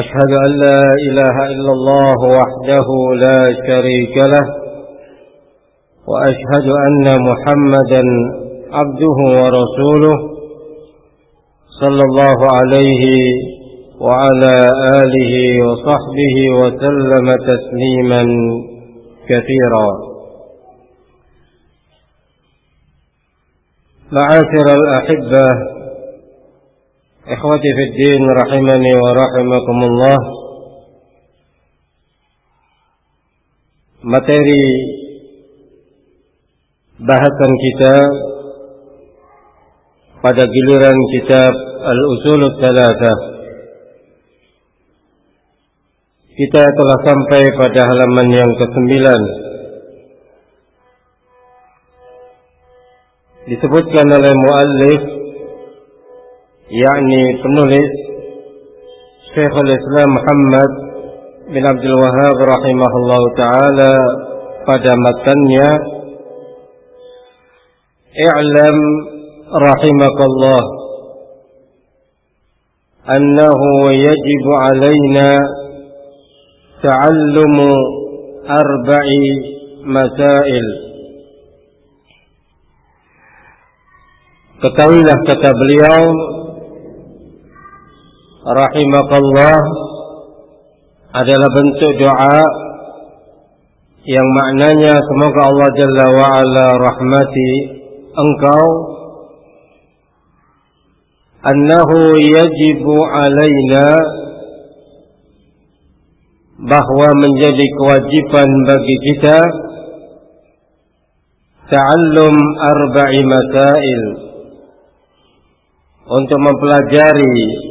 أشهد أن لا إله إلا الله وحده لا شريك له وأشهد أن محمدا عبده ورسوله صلى الله عليه وعلى آله وصحبه وسلم تسليما كثيرا. معاشر الأحبة Ikhwati fi din rahimani wa rahimakumullah. Materi bahasan kita pada giliran kitab Al-Usul Thalatha Kita telah sampai pada halaman yang ke-9 Disebutkan oleh muallif يعني penulis شيخ الإسلام محمد بن عبد الوهاب رحمه الله تعالى pada matanya اعلم رحمك الله أنه يجب علينا تعلم أربع مسائل. Ketahuilah kata beliau rahimakallah. Adalah bentuk doa yang maknanya semoga Allah Jalla wa ala rahmati engkau. Annahu yajibu alaina bahwa menjadi kewajiban bagi kita ta'allum arba'i masail. Untuk mempelajari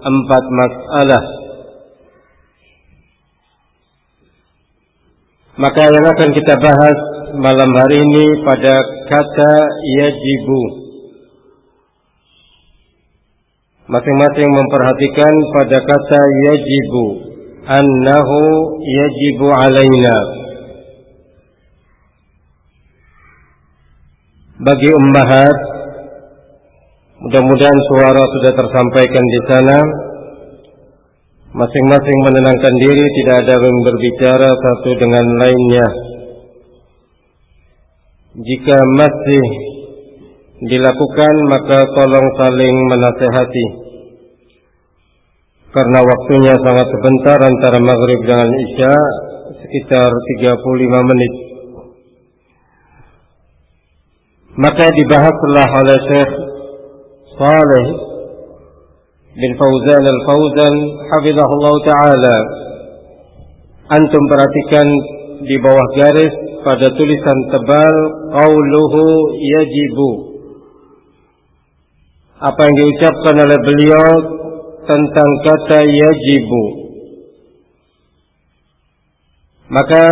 empat masalah. Maka yang akan kita bahas malam hari ini pada kata yajibu. Masing-masing memperhatikan pada kata yajibu. Annahu yajibu alaina. Bagi ummahat Mudah-mudahan suara sudah tersampaikan di sana. Masing-masing menenangkan diri, tidak ada yang berbicara satu dengan lainnya. Jika masih dilakukan, maka tolong saling menasehati. Karena waktunya sangat sebentar antara maghrib dengan isya, sekitar 35 menit. Maka dibahaslah oleh Syekh Saleh bin Fauzan al-Fauzan hafizahullah taala. Antum perhatikan di bawah garis pada tulisan tebal qauluhu yajibu. Apa yang diucapkan oleh beliau tentang kata yajibu. Maka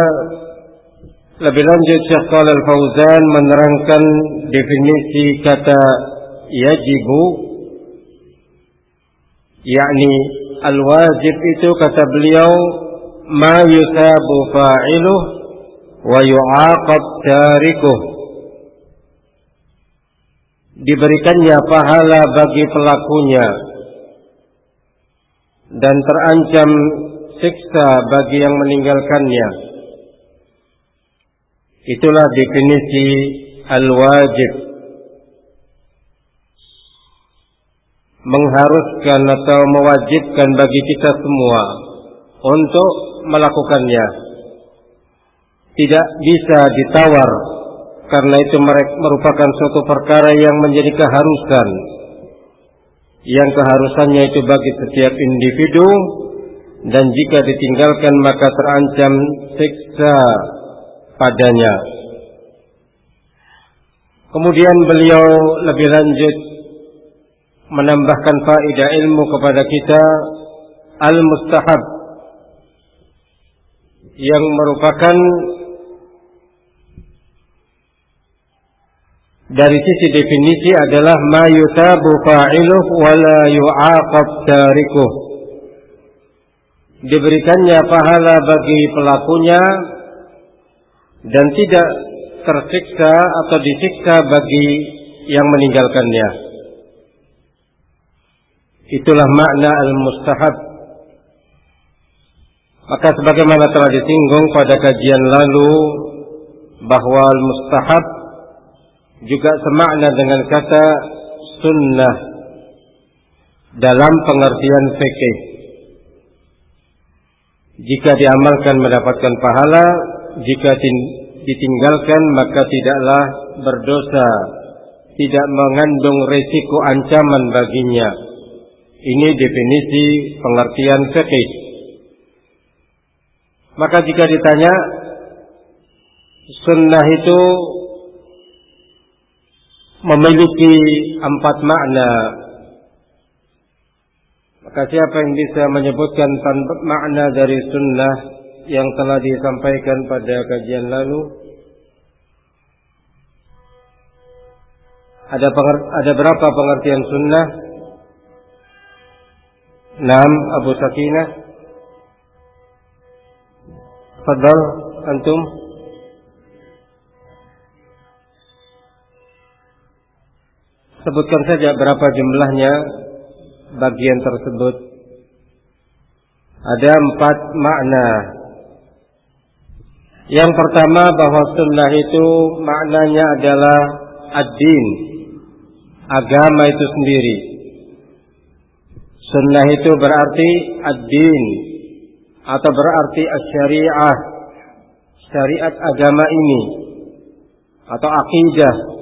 lebih lanjut Syekh Al Fauzan menerangkan definisi kata yajibu yakni al-wajib itu kata beliau ma yusabu fa'iluh wa yu'aqab tarikuh diberikannya pahala bagi pelakunya dan terancam siksa bagi yang meninggalkannya. Itulah definisi al-wajib mengharuskan atau mewajibkan bagi kita semua untuk melakukannya. Tidak bisa ditawar karena itu merupakan suatu perkara yang menjadi keharusan. Yang keharusannya itu bagi setiap individu dan jika ditinggalkan maka terancam siksa padanya. Kemudian beliau lebih lanjut menambahkan faedah ilmu kepada kita al-mustahab yang merupakan dari sisi definisi adalah ma yutabu fa'iluh wa la yu'aqab tarikuh. Diberikannya pahala bagi pelakunya dan tidak tersiksa atau disiksa bagi yang meninggalkannya. Itulah makna al-mustahab. Maka sebagaimana telah disinggung pada kajian lalu bahwa al-mustahab juga semakna dengan kata sunnah dalam pengertian fikih. Jika diamalkan mendapatkan pahala, jika ditinggalkan maka tidaklah berdosa, tidak mengandung resiko ancaman baginya. Ini definisi pengertian fikih. Maka jika ditanya sunnah itu memiliki empat makna. Maka siapa yang bisa menyebutkan makna dari sunnah yang telah disampaikan pada kajian lalu? Ada ada berapa pengertian sunnah? Enam Abu Sakinah. Fadal antum. Sebutkan saja berapa jumlahnya bagian tersebut. Ada empat makna. Yang pertama bahwa sunnah itu maknanya adalah ad-din. Agama itu sendiri. Sunnah itu berarti ad-din. Atau berarti syariah Syariat agama ini. Atau akidah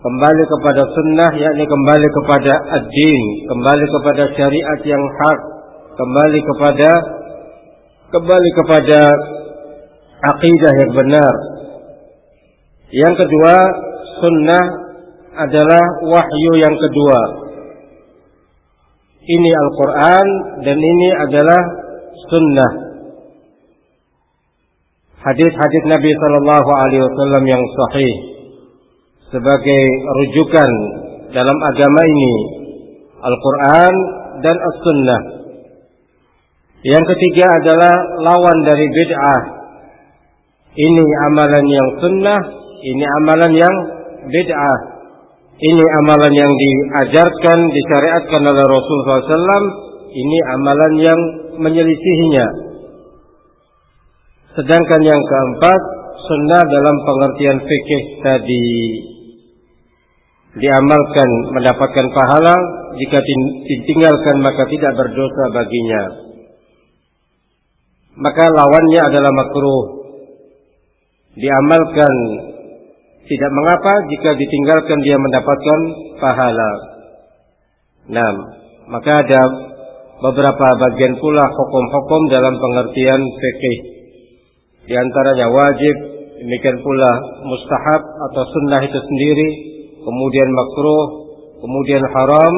kembali kepada sunnah yakni kembali kepada ad-din, kembali kepada syariat yang hak, kembali kepada kembali kepada akidah yang benar. Yang kedua, sunnah adalah wahyu yang kedua. Ini Al-Quran dan ini adalah sunnah. Hadis-hadis Nabi Sallallahu Alaihi Wasallam yang sahih sebagai rujukan dalam agama ini Al-Quran dan As-Sunnah. Yang ketiga adalah lawan dari bid'ah. Ini amalan yang sunnah, ini amalan yang bid'ah. Ini amalan yang diajarkan, disyariatkan oleh Rasulullah SAW. Ini amalan yang menyelisihinya. Sedangkan yang keempat, sunnah dalam pengertian fikih tadi diamalkan mendapatkan pahala jika ditinggalkan maka tidak berdosa baginya maka lawannya adalah makruh diamalkan tidak mengapa jika ditinggalkan dia mendapatkan pahala nah maka ada beberapa bagian pula hukum-hukum dalam pengertian fikih di antaranya wajib demikian pula mustahab atau sunnah itu sendiri kemudian makruh, kemudian haram,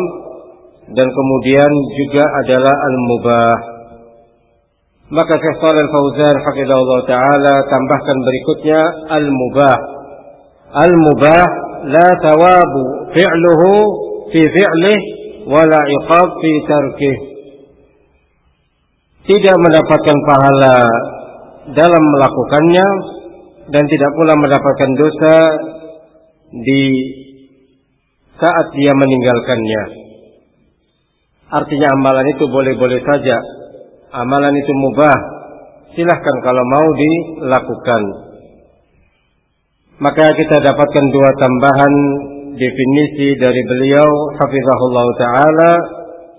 dan kemudian juga adalah al-mubah. Maka Syekh Shalal Fauzan hafizahullah taala tambahkan berikutnya al-mubah. Al-mubah la tawabu fi'luhu fi fi'lih wala iqab fi tarkih. Tidak mendapatkan pahala dalam melakukannya dan tidak pula mendapatkan dosa di saat dia meninggalkannya. Artinya amalan itu boleh-boleh saja. Amalan itu mubah. Silahkan kalau mau dilakukan. Maka kita dapatkan dua tambahan definisi dari beliau hafizahullah taala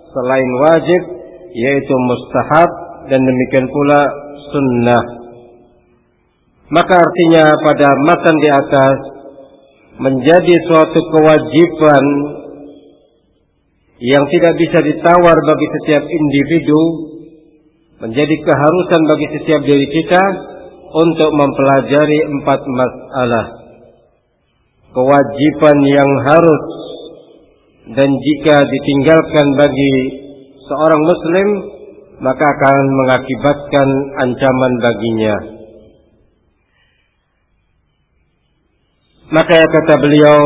selain wajib yaitu mustahab dan demikian pula sunnah. Maka artinya pada matan di atas menjadi suatu kewajiban yang tidak bisa ditawar bagi setiap individu, menjadi keharusan bagi setiap diri kita untuk mempelajari empat masalah. Kewajiban yang harus dan jika ditinggalkan bagi seorang muslim maka akan mengakibatkan ancaman baginya. Maka kata beliau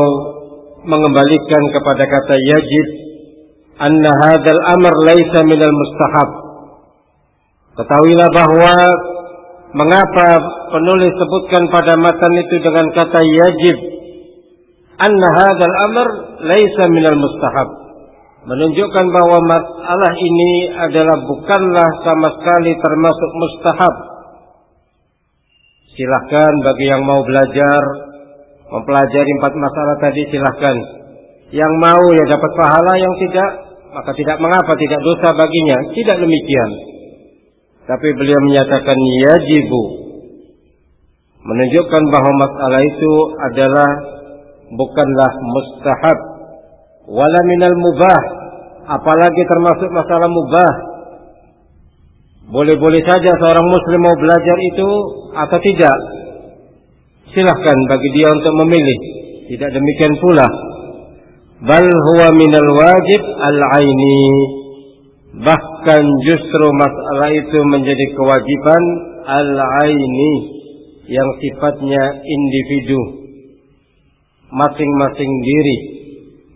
mengembalikan kepada kata yajib anna hadzal amr laisa minal mustahab. Ketahuilah bahwa mengapa penulis sebutkan pada matan itu dengan kata yajib? Anna hadzal amr laisa minal mustahab. Menunjukkan bahwa masalah ini adalah bukanlah sama sekali termasuk mustahab. Silahkan bagi yang mau belajar mempelajari empat masalah tadi silahkan. Yang mau ya dapat pahala yang tidak maka tidak mengapa tidak dosa baginya. Tidak demikian tapi beliau menyatakan yajibu. Menunjukkan bahwa masalah itu adalah bukanlah mustahab wala minal mubah apalagi termasuk masalah mubah. Boleh-boleh saja seorang muslim mau belajar itu atau tidak? Silahkan bagi dia untuk memilih. Tidak demikian pula. Bal huwa minal wajib al-aini bahkan justru masalah itu menjadi kewajiban al-aini yang sifatnya individu masing-masing diri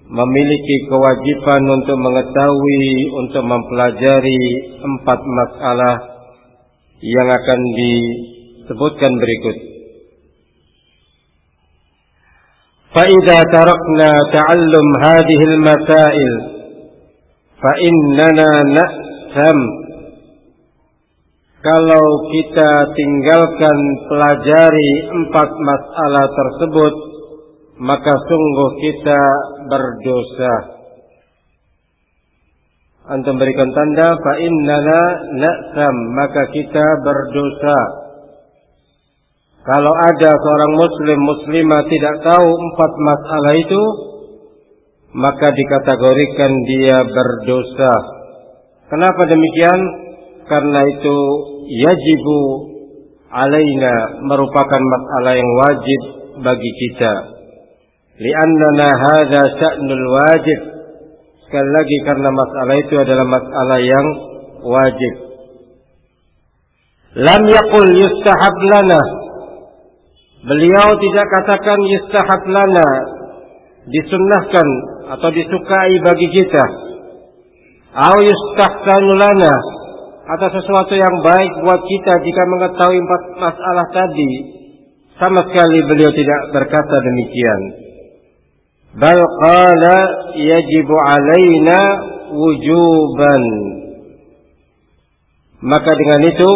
memiliki kewajiban untuk mengetahui untuk mempelajari empat masalah yang akan disebutkan berikut. فإذا تركنا تعلم هذه المسائل فإننا نأثم kalau kita tinggalkan pelajari empat masalah tersebut maka sungguh kita berdosa antum berikan tanda fa innana na'sam maka kita berdosa kalau ada seorang muslim muslimah tidak tahu empat masalah itu maka dikategorikan dia berdosa. Kenapa demikian? Karena itu yajibu alaina merupakan masalah yang wajib bagi kita. Liannana hadza sya'nul wajib. Sekali lagi karena masalah itu adalah masalah yang wajib. Lam yaqul yustahab lana. Beliau tidak katakan yustahab lana disunnahkan atau disukai bagi kita. Au yustahsanu lana atau sesuatu yang baik buat kita jika mengetahui empat masalah tadi. Sama sekali beliau tidak berkata demikian. Bal qala yajibu alaina wujuban. Maka dengan itu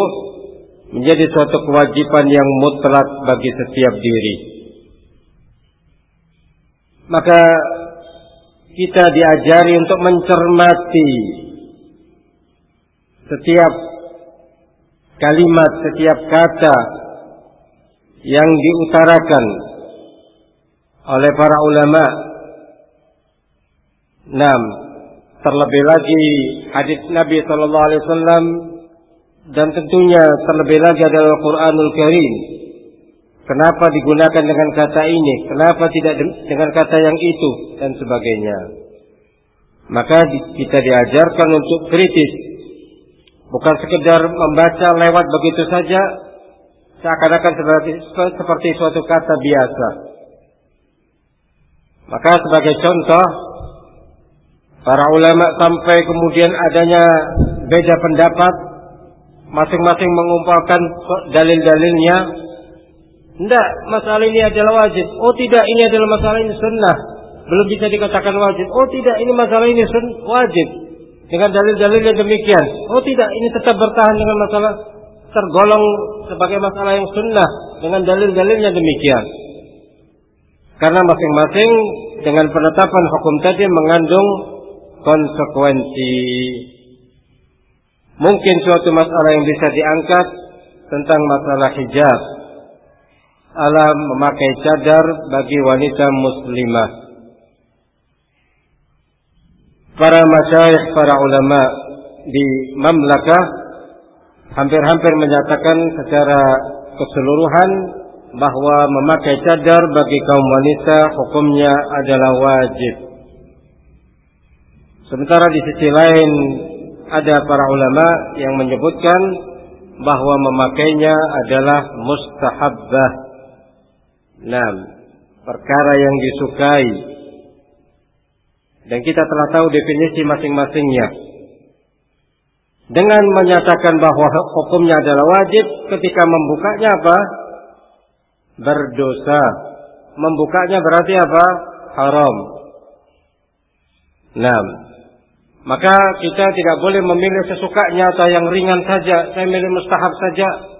menjadi suatu kewajiban yang mutlak bagi setiap diri. Maka kita diajari untuk mencermati setiap kalimat, setiap kata yang diutarakan oleh para ulama. Nam, terlebih lagi hadis Nabi Shallallahu Alaihi Wasallam dan tentunya terlebih lagi adalah Al-Quranul Karim. Kenapa digunakan dengan kata ini? Kenapa tidak dengan kata yang itu? Dan sebagainya. Maka kita diajarkan untuk kritis. Bukan sekedar membaca lewat begitu saja. Seakan-akan seperti, seperti suatu kata biasa. Maka sebagai contoh. Para ulama sampai kemudian adanya beda pendapat. Masing-masing mengumpulkan dalil-dalilnya tidak, masalah ini adalah wajib. Oh tidak, ini adalah masalah ini sunnah. Belum bisa dikatakan wajib. Oh tidak, ini masalah ini sun wajib. Dengan dalil-dalil yang demikian. Oh tidak, ini tetap bertahan dengan masalah tergolong sebagai masalah yang sunnah. Dengan dalil-dalil yang demikian. Karena masing-masing dengan penetapan hukum tadi mengandung konsekuensi. Mungkin suatu masalah yang bisa diangkat tentang masalah hijab alam memakai cadar bagi wanita muslimah. Para masyayikh, para ulama di mamlakah hampir-hampir menyatakan secara keseluruhan bahwa memakai cadar bagi kaum wanita hukumnya adalah wajib. Sementara di sisi lain ada para ulama yang menyebutkan bahwa memakainya adalah mustahabbah. Nah, perkara yang disukai. Dan kita telah tahu definisi masing-masingnya. Dengan menyatakan bahwa hukumnya adalah wajib ketika membukanya apa? Berdosa. Membukanya berarti apa? Haram. Nah, maka kita tidak boleh memilih sesukanya atau yang ringan saja. Saya milih mustahab saja.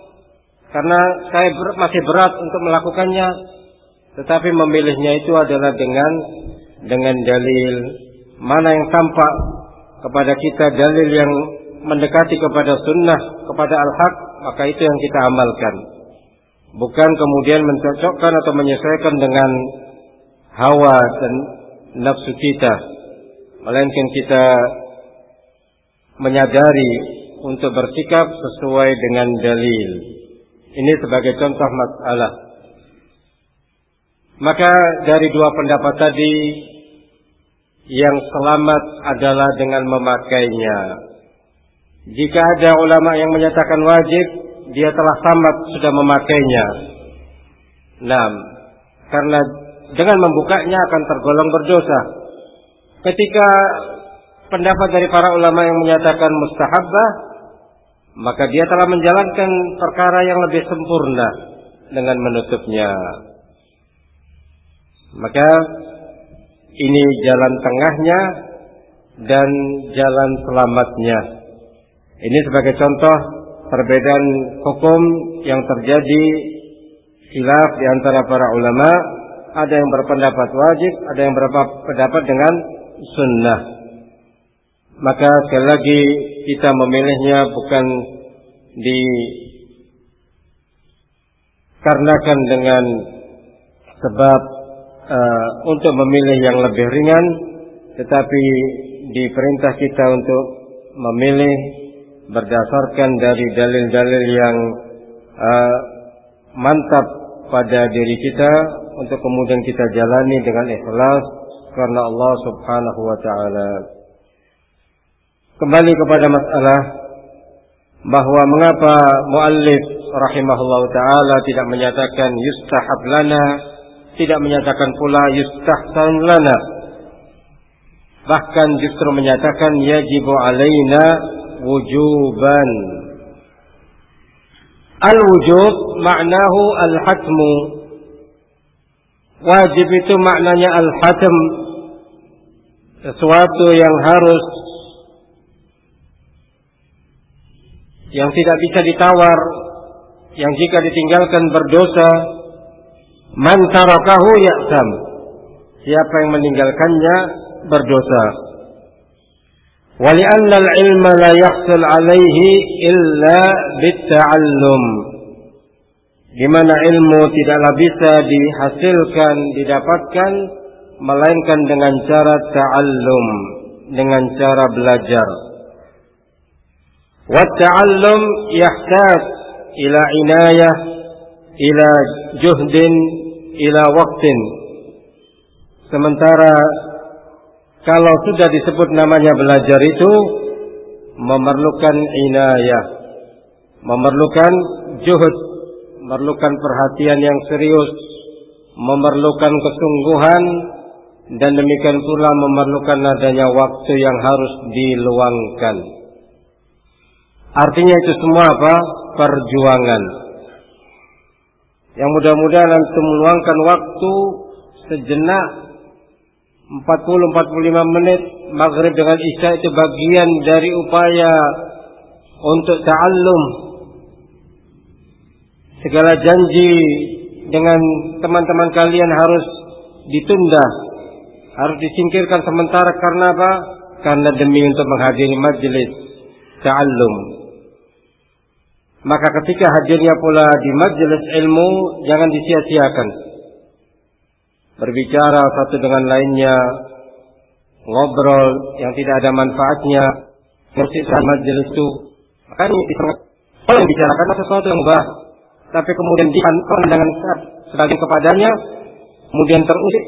Karena saya ber, masih berat untuk melakukannya. Tetapi memilihnya itu adalah dengan dengan dalil mana yang tampak kepada kita dalil yang mendekati kepada sunnah kepada al-haq maka itu yang kita amalkan bukan kemudian mencocokkan atau menyesuaikan dengan hawa dan nafsu kita melainkan kita menyadari untuk bersikap sesuai dengan dalil. Ini sebagai contoh masalah. Maka dari dua pendapat tadi yang selamat adalah dengan memakainya. Jika ada ulama yang menyatakan wajib, dia telah tamat sudah memakainya. Nah, karena dengan membukanya akan tergolong berdosa. Ketika pendapat dari para ulama yang menyatakan mustahabbah, maka dia telah menjalankan perkara yang lebih sempurna dengan menutupnya. Maka ini jalan tengahnya dan jalan selamatnya. Ini sebagai contoh perbedaan hukum yang terjadi khilaf di antara para ulama. Ada yang berpendapat wajib, ada yang berpendapat dengan sunnah. Maka sekali lagi kita memilihnya bukan di karenakan dengan sebab uh, untuk memilih yang lebih ringan, tetapi diperintah kita untuk memilih berdasarkan dari dalil-dalil yang uh, mantap pada diri kita untuk kemudian kita jalani dengan ikhlas karena Allah Subhanahu wa taala. Kembali kepada masalah bahwa mengapa muallif rahimahullah taala tidak menyatakan yustahab lana, tidak menyatakan pula yustahsan lana. Bahkan justru menyatakan yajibu alaina wujuban. Al-wujub maknahu al-hatmu. Wajib itu maknanya al-hatm, sesuatu yang harus yang tidak bisa ditawar yang jika ditinggalkan berdosa man tarakahu ya'sam siapa yang meninggalkannya berdosa ولأن العلم لا يحصل عليه إلا بالتعلم di mana ilmu tidaklah bisa dihasilkan didapatkan melainkan dengan cara ta'allum, dengan cara belajar. Ta'allum yahtaj ila inayah, ila juhdin, ila waktin. Sementara kalau sudah disebut namanya belajar itu memerlukan inayah, memerlukan juhud, memerlukan perhatian yang serius, memerlukan kesungguhan dan demikian pula memerlukan adanya waktu yang harus diluangkan. Artinya itu semua apa? Perjuangan. Yang mudah-mudahan antum meluangkan waktu sejenak 40-45 menit maghrib dengan isya itu bagian dari upaya untuk ta'allum segala janji dengan teman-teman kalian harus ditunda harus disingkirkan sementara karena apa? Karena demi untuk menghadiri majelis ta'allum. Maka ketika hadirnya pula di majelis ilmu jangan disia-siakan. Berbicara satu dengan lainnya, ngobrol yang tidak ada manfaatnya, saat majelis itu. Makanya di tengah kalau bicarakan sesuatu yang baik, tapi kemudian dengan sebagai kepadanya, kemudian terusik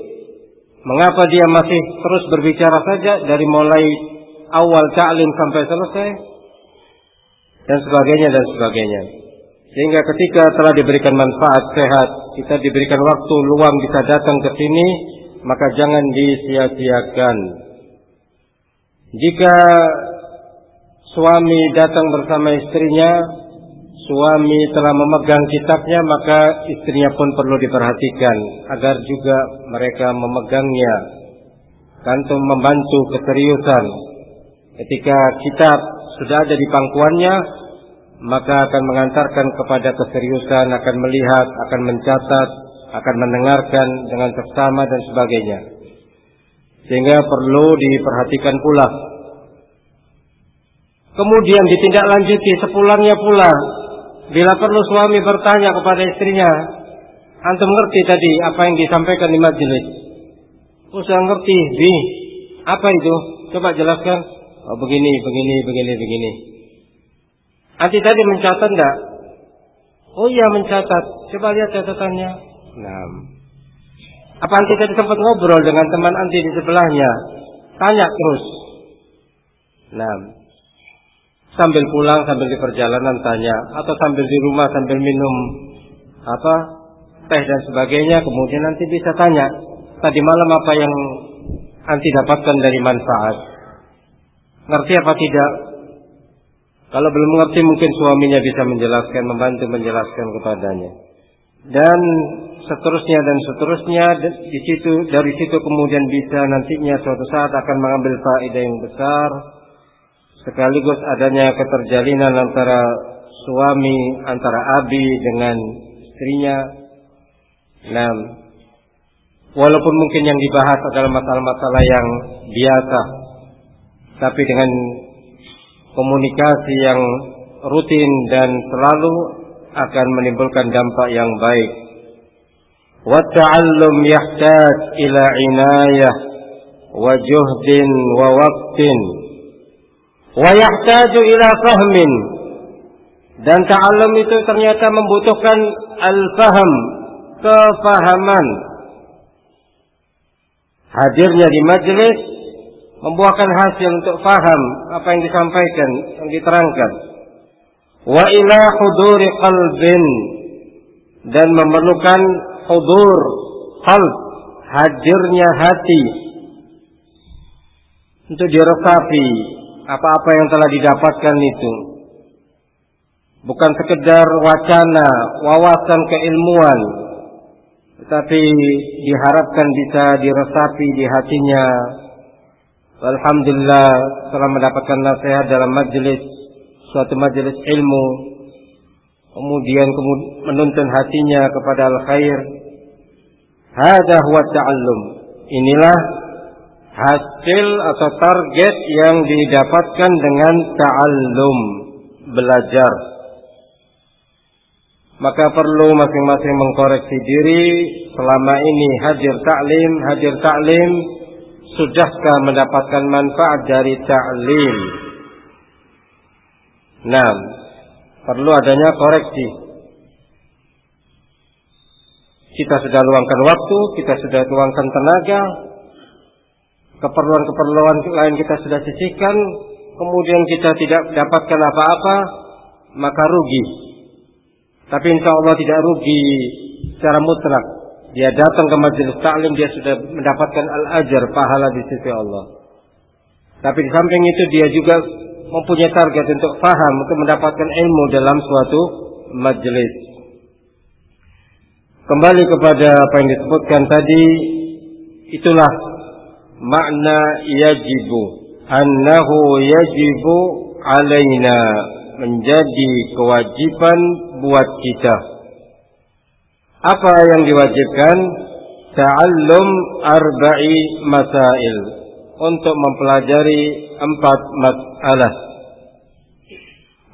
Mengapa dia masih terus berbicara saja dari mulai awal ta'lim sampai selesai dan sebagainya dan sebagainya. Sehingga ketika telah diberikan manfaat sehat, kita diberikan waktu luang bisa datang ke sini, maka jangan disia-siakan. Jika suami datang bersama istrinya, suami telah memegang kitabnya, maka istrinya pun perlu diperhatikan agar juga mereka memegangnya. Kantung membantu keseriusan. Ketika kitab sudah ada di pangkuannya, maka akan mengantarkan kepada keseriusan, akan melihat, akan mencatat, akan mendengarkan dengan seksama dan sebagainya. Sehingga perlu diperhatikan pula. Kemudian ditindaklanjuti sepulangnya pula. Bila perlu suami bertanya kepada istrinya, Antum ngerti tadi apa yang disampaikan di majelis? Oh saya ngerti, Bi. Apa itu? Coba jelaskan. Oh begini, begini, begini, begini. Anti tadi mencatat enggak? Oh iya mencatat. Coba lihat catatannya. Nah. Apa anti tadi sempat ngobrol dengan teman anti di sebelahnya? Tanya terus. Nah. Sambil pulang, sambil di perjalanan tanya. Atau sambil di rumah, sambil minum apa teh dan sebagainya. Kemudian nanti bisa tanya. Tadi malam apa yang anti dapatkan dari manfaat? Ngerti apa tidak? Kalau belum mengerti mungkin suaminya bisa menjelaskan, membantu menjelaskan kepadanya. Dan seterusnya dan seterusnya di situ dari situ kemudian bisa nantinya suatu saat akan mengambil faedah yang besar sekaligus adanya keterjalinan antara suami antara abi dengan istrinya. Nah, walaupun mungkin yang dibahas adalah masalah-masalah yang biasa, tapi dengan komunikasi yang rutin dan selalu akan menimbulkan dampak yang baik. Wa ta'allum yahtaj ila inayah wa juhdin wa waqtin wa yahtaju ila fahmin dan ta'allum itu ternyata membutuhkan al-faham, kefahaman. Hadirnya di majelis membuahkan hasil untuk faham apa yang disampaikan, yang diterangkan. Wa ila huduri qalbin dan memerlukan hudur qalb, hadirnya hati untuk diresapi apa-apa yang telah didapatkan itu. Bukan sekedar wacana, wawasan keilmuan, tetapi diharapkan bisa diresapi di hatinya Alhamdulillah telah mendapatkan nasihat dalam majelis suatu majelis ilmu. Kemudian menuntun hatinya kepada al khair hada huwa ta'allum. Inilah hasil atau target yang didapatkan dengan ta'allum belajar. Maka perlu masing-masing mengkoreksi diri. Selama ini hadir taklim hadir taklim sudahkah mendapatkan manfaat dari ta'lim? Nah, perlu adanya koreksi. Kita sudah luangkan waktu, kita sudah luangkan tenaga, keperluan-keperluan lain kita sudah sisihkan, kemudian kita tidak dapatkan apa-apa, maka rugi. Tapi insya Allah tidak rugi secara mutlak. Dia datang ke majelis taklim dia sudah mendapatkan al-ajar pahala di sisi Allah. Tapi di samping itu dia juga mempunyai target untuk faham untuk mendapatkan ilmu dalam suatu majelis. Kembali kepada apa yang disebutkan tadi, itulah makna yajibu. Annahu yajibu alaina menjadi kewajiban buat kita apa yang diwajibkan? Ta'allum arba'i masail. Untuk mempelajari empat masalah.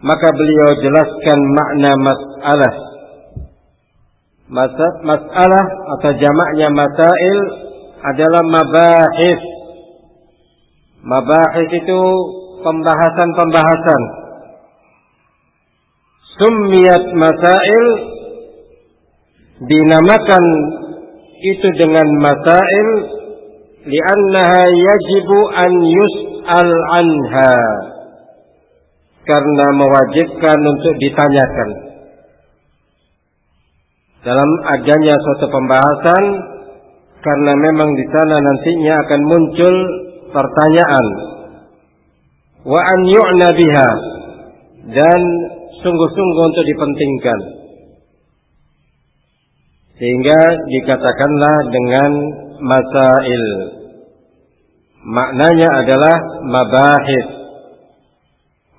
Maka beliau jelaskan makna masalah. Masa, masalah atau jamaknya masail adalah mabahis. Mabahis itu pembahasan-pembahasan. Summiyat masail dinamakan itu dengan masail li'annaha yajibu an yus'al anha. Karena mewajibkan untuk ditanyakan. Dalam adanya suatu pembahasan karena memang di sana nantinya akan muncul pertanyaan. Wa an yu'na biha. Dan sungguh-sungguh untuk dipentingkan sehingga dikatakanlah dengan masail. Maknanya adalah mabahid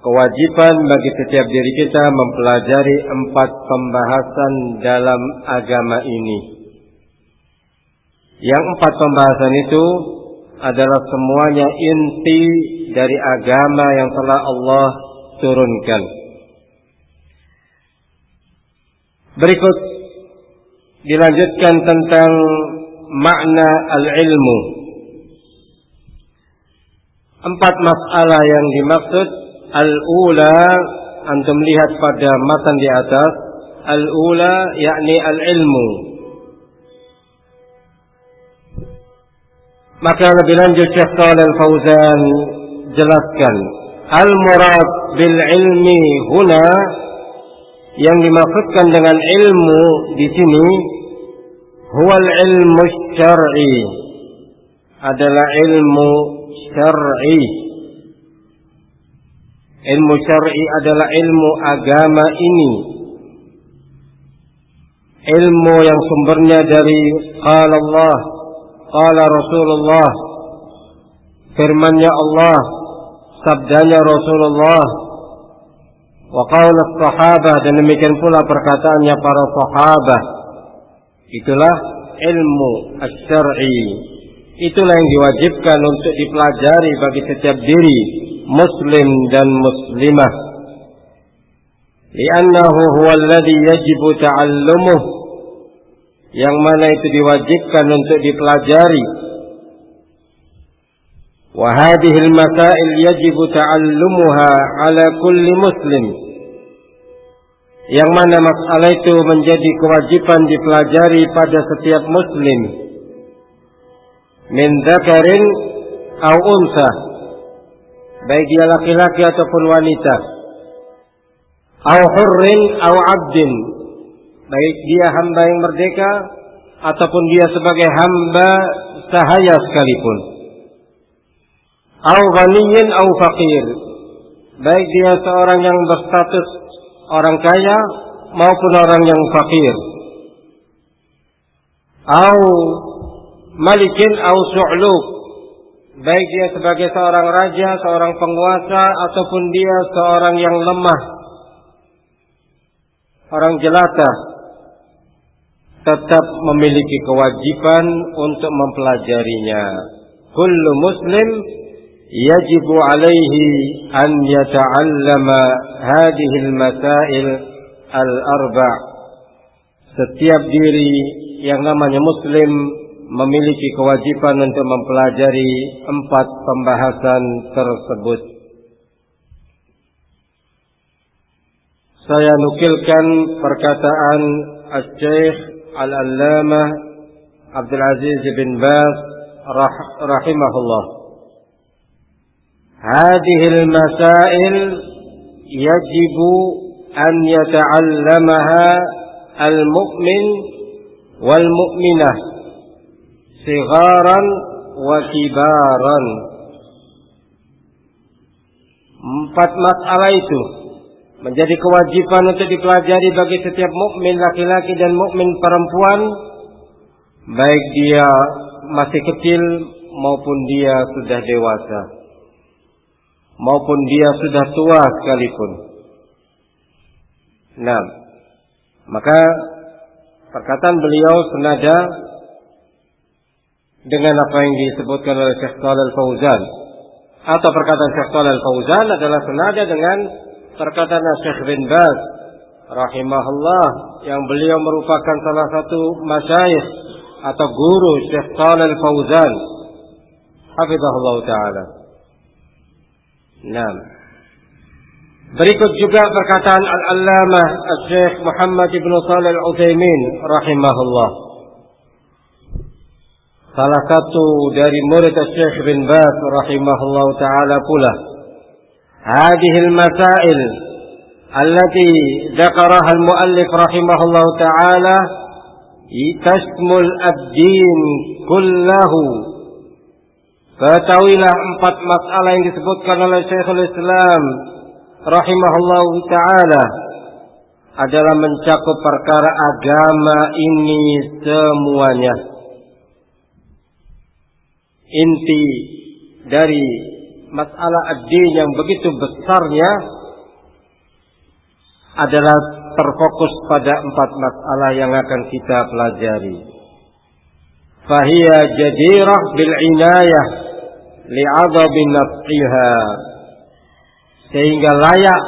kewajiban bagi setiap diri kita mempelajari empat pembahasan dalam agama ini. Yang empat pembahasan itu adalah semuanya inti dari agama yang telah Allah turunkan. Berikut dilanjutkan tentang makna al-ilmu. Empat masalah yang dimaksud al-ula antum lihat pada matan di atas al-ula yakni al-ilmu. Maka lebih lanjut Syekh Shalal Fauzan jelaskan al-murad bil ilmi huna yang dimaksudkan dengan ilmu di sini huwal ilmu syar'i. Adalah ilmu syar'i. Ilmu syar'i adalah ilmu agama ini. Ilmu yang sumbernya dari qala Allah qala Rasulullah firmannya Allah sabdanya Rasulullah wa qaul sahabah dan demikian pula perkataannya para Sahabah. itulah ilmu asyari itulah yang diwajibkan untuk dipelajari bagi setiap diri muslim dan muslimah. Li'annahu huwa alladhi yajibu ta'allumuh. Yang mana itu diwajibkan untuk dipelajari. Wa hadhihi al-masail yajibu ta'allumuha ala kulli muslim yang mana masalah itu menjadi kewajiban dipelajari pada setiap muslim. Min dzakarin au unsa baik dia laki-laki ataupun wanita. Au hurrin au abdin. Baik dia hamba yang merdeka ataupun dia sebagai hamba sahaya sekalipun. Au ghaniyin au faqir. Baik dia seorang yang berstatus orang kaya maupun orang yang fakir. Au malikin au su'luk. Baik dia sebagai seorang raja, seorang penguasa ataupun dia seorang yang lemah. Orang jelata tetap memiliki kewajiban untuk mempelajarinya. Kullu muslim يجب عليه أن يتعلم هذه المسائل الأربع setiap diri yang namanya muslim memiliki kewajiban untuk mempelajari empat pembahasan tersebut. Saya nukilkan perkataan Al-Syeikh Al-Allamah Abdul Aziz bin Baz rahimahullah. hadhil masail yajibu an yata'allamaha al-mu'min wal mu'minah sigharan wa kibaran empat masalah itu menjadi kewajiban untuk dipelajari bagi setiap mukmin laki-laki dan mukmin perempuan baik dia masih kecil maupun dia sudah dewasa maupun dia sudah tua sekalipun. Nah, maka perkataan beliau senada dengan apa yang disebutkan oleh Syekh Shalal Fauzan atau perkataan Syekh Shalal Fauzan adalah senada dengan perkataan Syekh bin Baz rahimahullah yang beliau merupakan salah satu masyayikh atau guru Syekh Shalal Fauzan hafizahullah taala. Nah. Berikut juga perkataan Al-Allamah Al-Syekh Muhammad Ibn Salih Al-Uthaymin rahimahullah. salah satu dari murid Syekh bin Baz rahimahullah taala pula hadhihi al-masail allati dzakaraha al-muallif rahimahullah taala tashmul ad-din kullahu Ketahuilah empat masalah yang disebutkan oleh Syekhul Islam rahimahullah taala adalah mencakup perkara agama ini semuanya inti dari masalah ad-din yang begitu besarnya adalah terfokus pada empat masalah yang akan kita pelajari. Fahiyya jadirah bil inayah li'adhabi. Sehingga layak,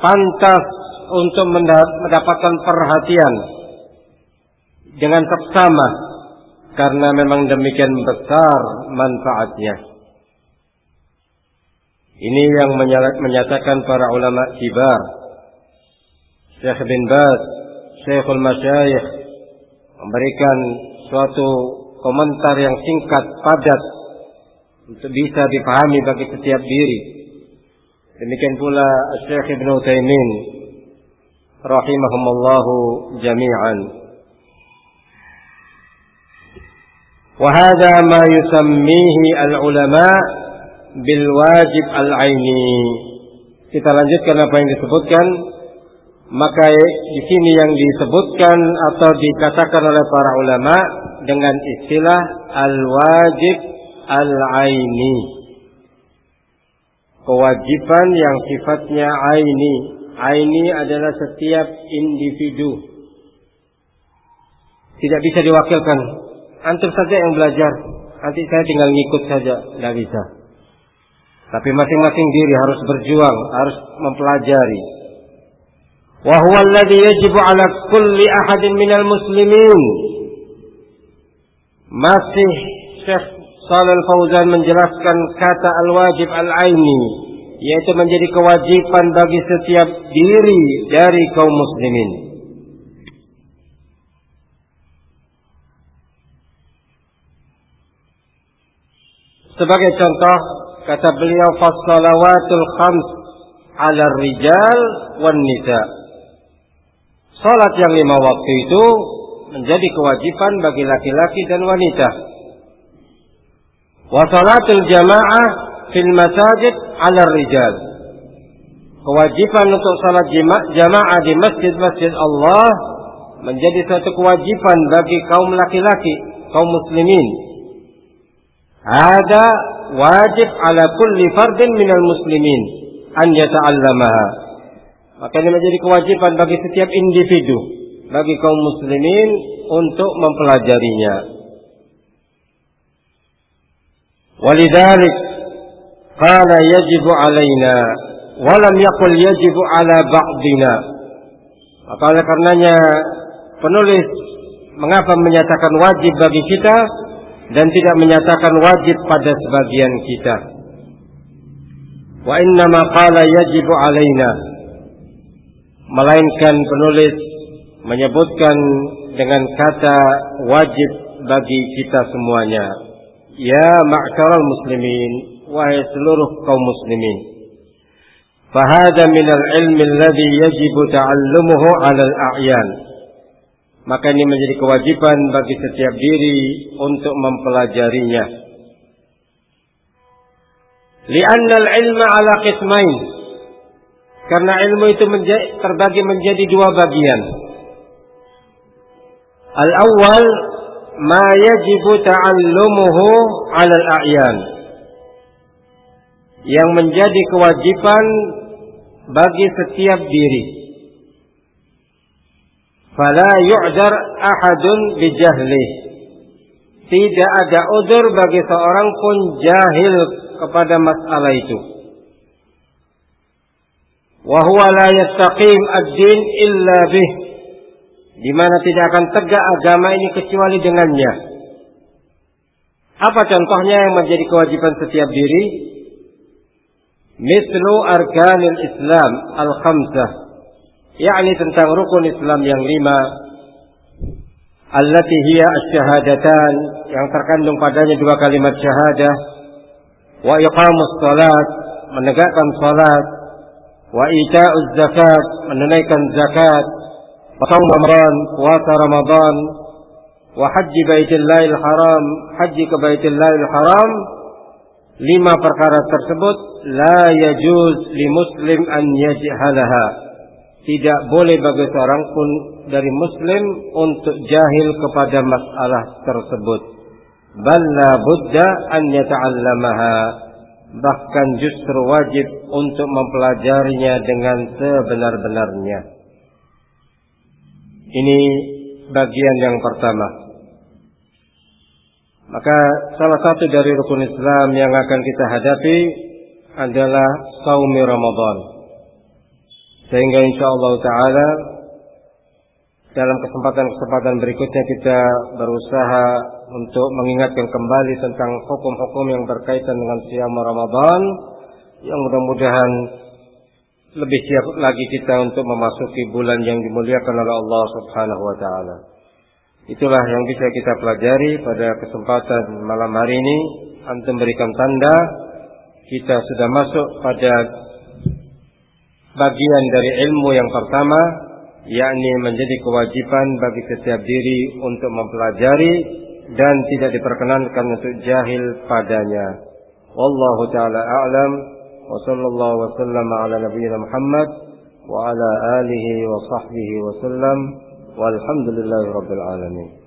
pantas untuk mendapatkan perhatian dengan seksama karena memang demikian besar manfaatnya. Ini yang menyatakan para ulama kibar. Syekh bin Baz, Syekhul Masyayikh memberikan suatu komentar yang singkat, padat untuk bisa dipahami bagi setiap diri. Demikian pula Syekh Ibn Taimin rahimahumullahu jami'an. وهذا ما يسميه العلماء بالwajib al-aini. Kita lanjutkan apa yang disebutkan. Maka di sini yang disebutkan atau dikatakan oleh para ulama dengan istilah al-wajib al-aini. Kewajiban yang sifatnya aini. Aini adalah setiap individu. Tidak bisa diwakilkan Antum saja yang belajar. Nanti saya tinggal ngikut saja. Tidak bisa. Tapi masing-masing diri harus berjuang. Harus mempelajari. Wahuwa alladhi yajibu ala kulli ahadin minal muslimin. Masih Syekh Salal Fauzan menjelaskan kata al-wajib al-aini. Yaitu menjadi kewajiban bagi setiap diri dari kaum muslimin. Sebagai contoh, kata beliau fasalawatul khams ala rijal wan nisa. Salat yang lima waktu itu menjadi kewajiban bagi laki-laki dan wanita. Wa salatul jamaah fil masajid ala rijal. Kewajiban untuk salat jamaah di masjid-masjid Allah menjadi satu kewajiban bagi kaum laki-laki, kaum muslimin ada wajib ala kulli fardin minal muslimin an yata'allamaha. Maka ini menjadi kewajiban bagi setiap individu, bagi kaum muslimin untuk mempelajarinya. Walidalik qala yajibu alaina walam yaqul yajibu ala ba'dina. Maka oleh karenanya penulis mengapa menyatakan wajib bagi kita dan tidak menyatakan wajib pada sebagian kita. Wa inna ma qala yajibu alaina. Melainkan penulis menyebutkan dengan kata wajib bagi kita semuanya. Ya ma'syaral muslimin, wahai seluruh kaum muslimin. Fahada minal ilmi alladhi yajibu ta'allumuhu 'ala al-a'yan. maka ini menjadi kewajiban bagi setiap diri untuk mempelajarinya. Lianna al-ilma ala qismain. Karena ilmu itu terbagi menjadi dua bagian. Al-awwal ma yajibu ta'allumuhu 'ala al-a'yan. Yang menjadi kewajiban bagi setiap diri fala yu'dar ahadun bijahlih. Tidak ada udur bagi seorang pun jahil kepada masalah itu. Wa huwa la yastaqim ad-din illa bih. Di mana tidak akan tegak agama ini kecuali dengannya. Apa contohnya yang menjadi kewajiban setiap diri? Mislu arkanil Islam al-khamsah. Yakni tentang rukun Islam yang lima. Allati hiya yang terkandung padanya dua kalimat syahadah. Wa iqamus salat menegakkan salat. Wa ita'uz zakat menunaikan zakat shaum ramadan puasa ramadan wa haji baitillahil haram haji ke baitillahil haram lima perkara tersebut yajuz li muslim an yajhalaha tidak boleh bagi seorang pun dari muslim untuk jahil kepada masalah tersebut. Bal la budda an yata'allamaha. Bahkan justru wajib untuk mempelajarinya dengan sebenar-benarnya ini bagian yang pertama maka salah satu dari rukun Islam yang akan kita hadapi adalah saumi Ramadan. Sehingga insya Allah Ta'ala dalam kesempatan-kesempatan berikutnya kita berusaha untuk mengingatkan kembali tentang hukum-hukum yang berkaitan dengan siam Ramadan yang mudah-mudahan lebih siap lagi kita untuk memasuki bulan yang dimuliakan oleh Allah Subhanahu wa taala. Itulah yang bisa kita pelajari pada kesempatan malam hari ini. Antum berikan tanda kita sudah masuk pada bagian dari ilmu yang pertama yakni menjadi kewajiban bagi setiap diri untuk mempelajari dan tidak diperkenankan untuk jahil padanya. Wallahu taala a'lam وصلى الله وسلم على نبينا محمد وعلى آله وصحبه وسلم والحمد لله رب العالمين.